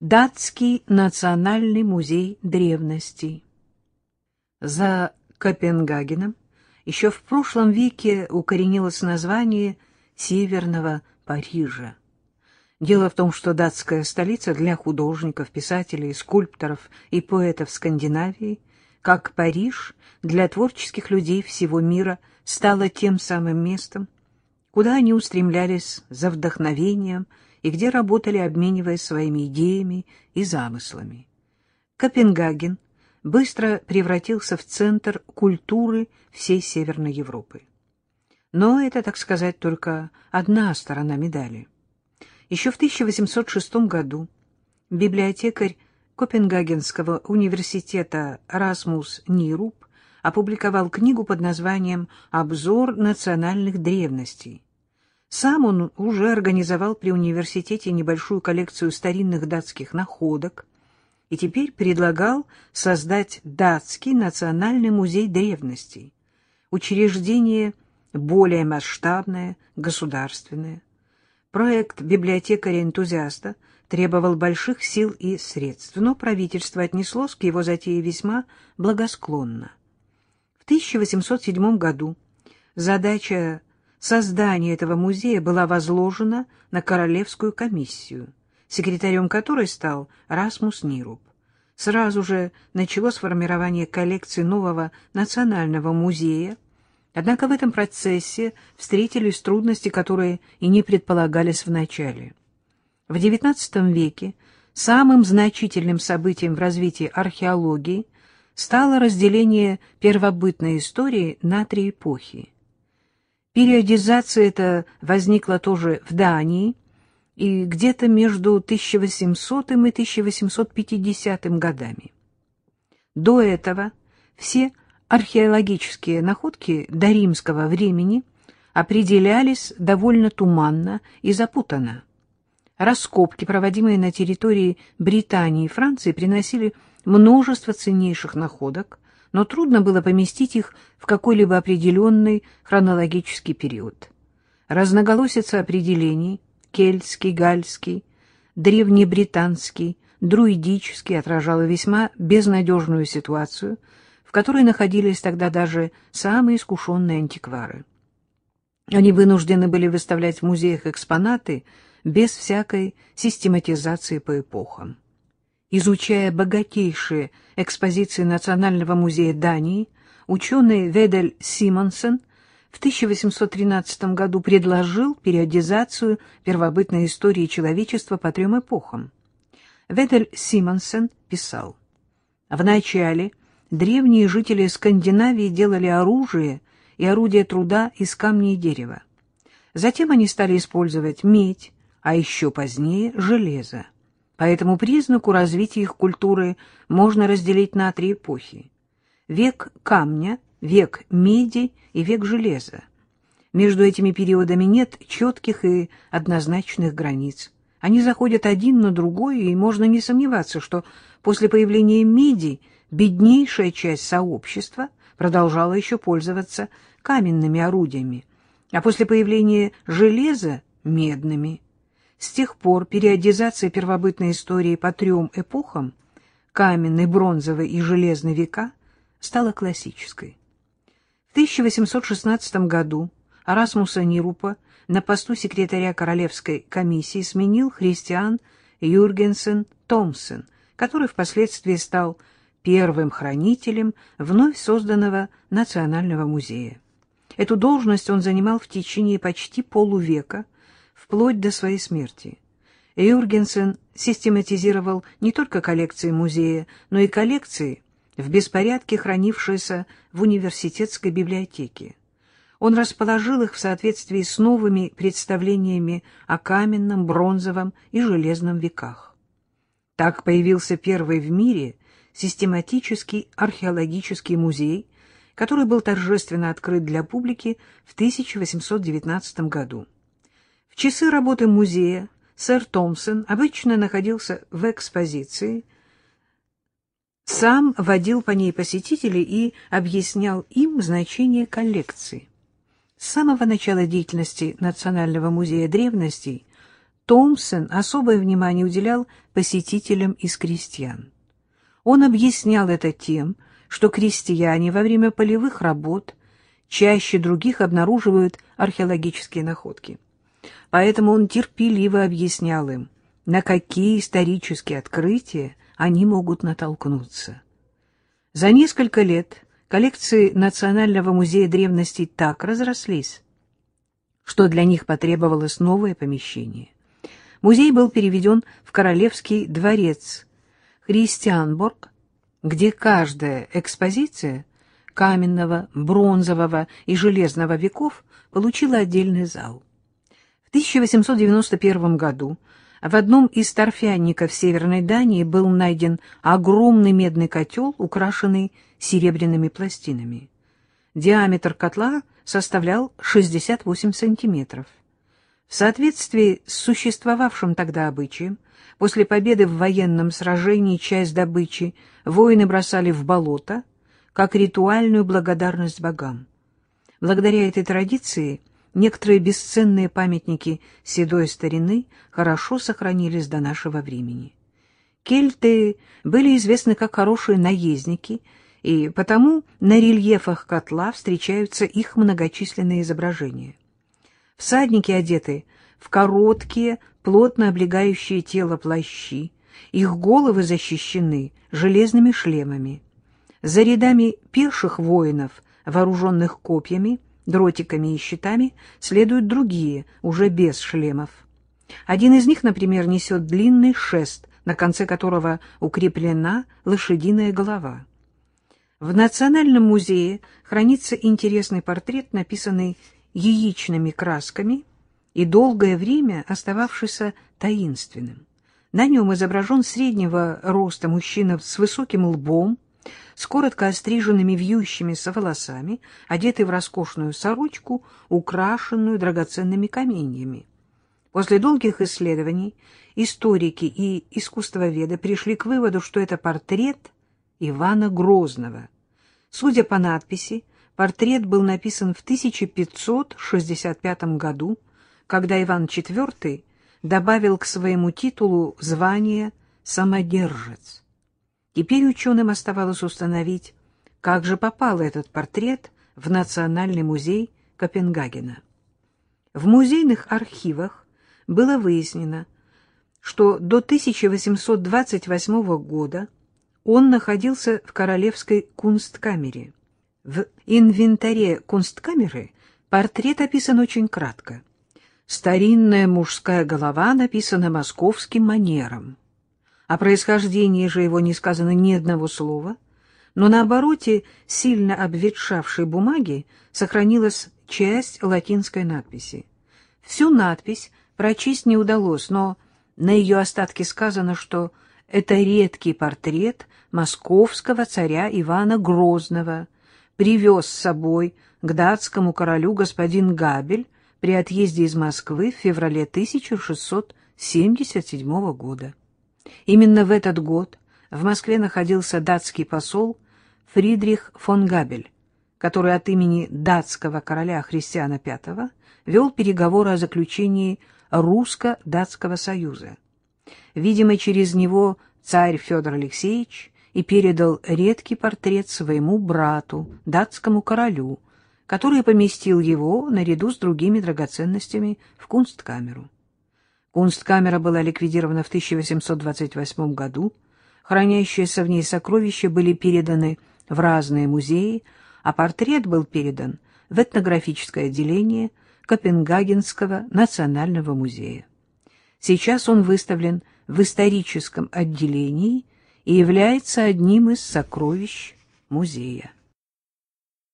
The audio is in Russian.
Датский национальный музей древностей. За Копенгагеном еще в прошлом веке укоренилось название Северного Парижа. Дело в том, что датская столица для художников, писателей, скульпторов и поэтов Скандинавии, как Париж для творческих людей всего мира, стала тем самым местом, куда они устремлялись за вдохновением и где работали, обмениваясь своими идеями и замыслами. Копенгаген быстро превратился в центр культуры всей Северной Европы. Но это, так сказать, только одна сторона медали. Еще в 1806 году библиотекарь Копенгагенского университета Расмус Нируп опубликовал книгу под названием «Обзор национальных древностей», сам он уже организовал при университете небольшую коллекцию старинных датских находок и теперь предлагал создать датский национальный музей древностей, учреждение более масштабное, государственное. Проект библиотекаря-энтузиаста требовал больших сил и средств, но правительство отнеслось к его затее весьма благосклонно. В 1807 году задача создание этого музея была возложена на Королевскую комиссию, секретарем которой стал Расмус Нируп. Сразу же началось формирование коллекции нового национального музея, однако в этом процессе встретились трудности, которые и не предполагались вначале. В XIX веке самым значительным событием в развитии археологии стало разделение первобытной истории на три эпохи Периодизация эта возникла тоже в Дании и где-то между 1800 и 1850 годами. До этого все археологические находки до римского времени определялись довольно туманно и запутанно. Раскопки, проводимые на территории Британии и Франции, приносили множество ценнейших находок, но трудно было поместить их в какой-либо определенный хронологический период. Разноголосица определений — кельтский, гальский, древнебританский, друидический — отражала весьма безнадежную ситуацию, в которой находились тогда даже самые искушенные антиквары. Они вынуждены были выставлять в музеях экспонаты без всякой систематизации по эпохам изучая богатейшие экспозиции Национального музея Дании, ученый Ведель Симонсен в 1813 году предложил периодизацию первобытной истории человечества по трем эпохам. Ведель Симонсен писал, «Вначале древние жители Скандинавии делали оружие и орудия труда из камня и дерева. Затем они стали использовать медь, а еще позднее — железо. По этому признаку развитие их культуры можно разделить на три эпохи. Век камня, век меди и век железа. Между этими периодами нет четких и однозначных границ. Они заходят один на другой, и можно не сомневаться, что после появления меди беднейшая часть сообщества продолжала еще пользоваться каменными орудиями, а после появления железа — медными. С тех пор периодизация первобытной истории по трем эпохам — каменный, бронзовый и железный века — стала классической. В 1816 году Арасмуса Нирупа на посту секретаря Королевской комиссии сменил христиан Юргенсен Томпсон, который впоследствии стал первым хранителем вновь созданного Национального музея. Эту должность он занимал в течение почти полувека — вплоть до своей смерти. Юргенсен систематизировал не только коллекции музея, но и коллекции, в беспорядке хранившиеся в университетской библиотеке. Он расположил их в соответствии с новыми представлениями о каменном, бронзовом и железном веках. Так появился первый в мире систематический археологический музей, который был торжественно открыт для публики в 1819 году. Часы работы музея сэр Томпсон обычно находился в экспозиции, сам водил по ней посетителей и объяснял им значение коллекции. С самого начала деятельности Национального музея древностей Томпсон особое внимание уделял посетителям из крестьян. Он объяснял это тем, что крестьяне во время полевых работ чаще других обнаруживают археологические находки. Поэтому он терпеливо объяснял им, на какие исторические открытия они могут натолкнуться. За несколько лет коллекции Национального музея древностей так разрослись, что для них потребовалось новое помещение. Музей был переведен в Королевский дворец Христианбург, где каждая экспозиция каменного, бронзового и железного веков получила отдельный зал. В 1891 году в одном из торфянников Северной Дании был найден огромный медный котел, украшенный серебряными пластинами. Диаметр котла составлял 68 сантиметров. В соответствии с существовавшим тогда обычаем, после победы в военном сражении часть добычи воины бросали в болото, как ритуальную благодарность богам. Благодаря этой традиции некоторые бесценные памятники седой старины хорошо сохранились до нашего времени. Кельты были известны как хорошие наездники, и потому на рельефах котла встречаются их многочисленные изображения. Всадники одеты в короткие, плотно облегающие тело плащи, их головы защищены железными шлемами. За рядами пеших воинов, вооруженных копьями, дротиками и щитами, следуют другие, уже без шлемов. Один из них, например, несет длинный шест, на конце которого укреплена лошадиная голова. В Национальном музее хранится интересный портрет, написанный яичными красками и долгое время остававшийся таинственным. На нем изображен среднего роста мужчина с высоким лбом, с коротко остриженными вьющимися волосами, одетый в роскошную сорочку, украшенную драгоценными каменьями. После долгих исследований историки и искусствоведы пришли к выводу, что это портрет Ивана Грозного. Судя по надписи, Портрет был написан в 1565 году, когда Иван IV добавил к своему титулу звание «самодержец». Теперь ученым оставалось установить, как же попал этот портрет в Национальный музей Копенгагена. В музейных архивах было выяснено, что до 1828 года он находился в Королевской кунсткамере. В инвентаре кунсткамеры портрет описан очень кратко. Старинная мужская голова написана московским манером. О происхождении же его не сказано ни одного слова, но на обороте сильно обветшавшей бумаги сохранилась часть латинской надписи. Всю надпись прочесть не удалось, но на ее остатке сказано, что это редкий портрет московского царя Ивана Грозного — привез с собой к датскому королю господин Габель при отъезде из Москвы в феврале 1677 года. Именно в этот год в Москве находился датский посол Фридрих фон Габель, который от имени датского короля Христиана V вел переговоры о заключении русско-датского союза. Видимо, через него царь Федор Алексеевич и передал редкий портрет своему брату, датскому королю, который поместил его наряду с другими драгоценностями в кунсткамеру. Кунсткамера была ликвидирована в 1828 году, хранящиеся в ней сокровища были переданы в разные музеи, а портрет был передан в этнографическое отделение Копенгагенского национального музея. Сейчас он выставлен в историческом отделении и является одним из сокровищ музея.